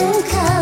engkau datang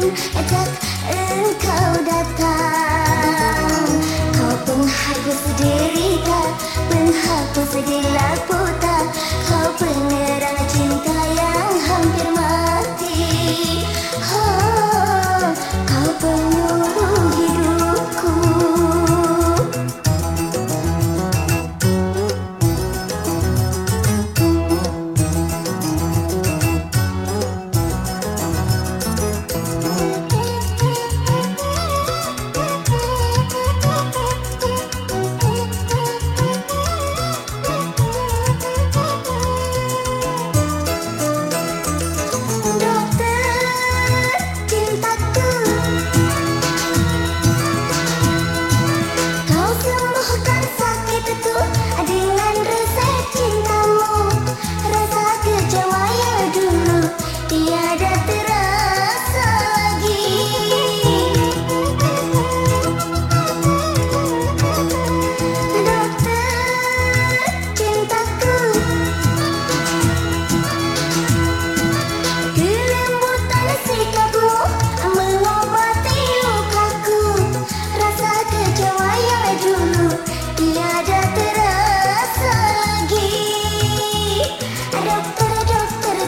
mengajak engkau datang. Kau penghapus derita, penghapus gelap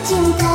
心甘